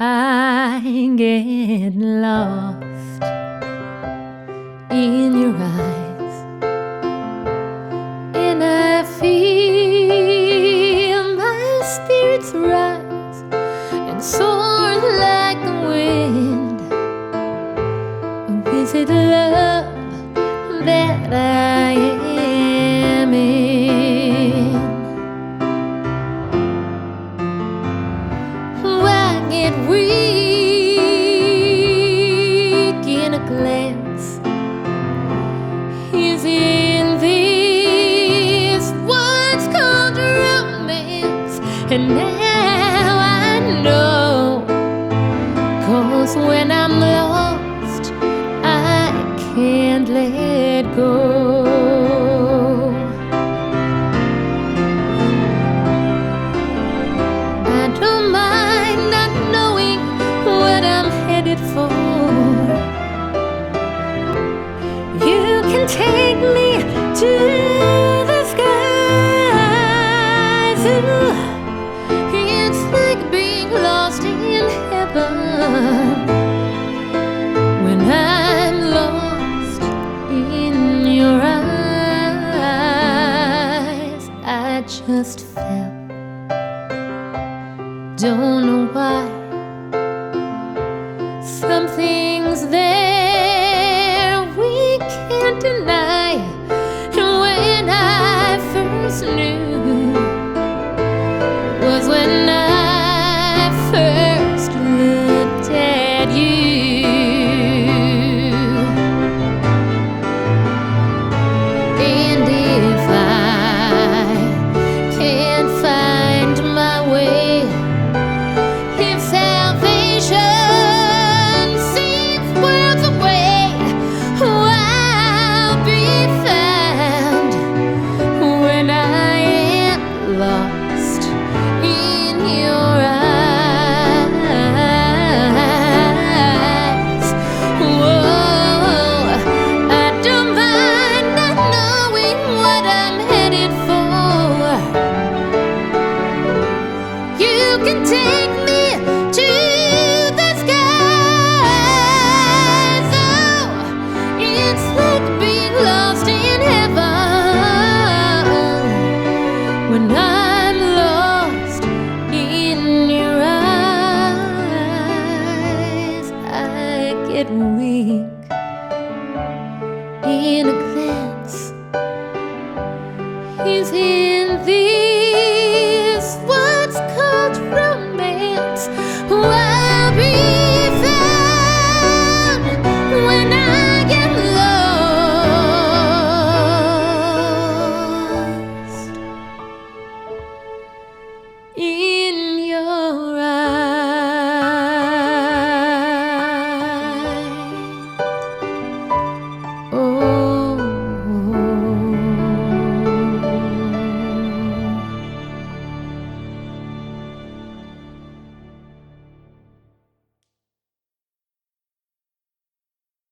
I get lost in your eyes, and I feel my spirits rise and soar like the wind. Is it love that I am And now I know. Cause when I'm lost, I can't let go. I don't mind not knowing what I'm headed for. You can take me to just fell. Don't know why. Something's there we can't deny. And when I first knew was when I first looked at you. In heaven when I'm lost in your eyes I get weak in a glance. He's in this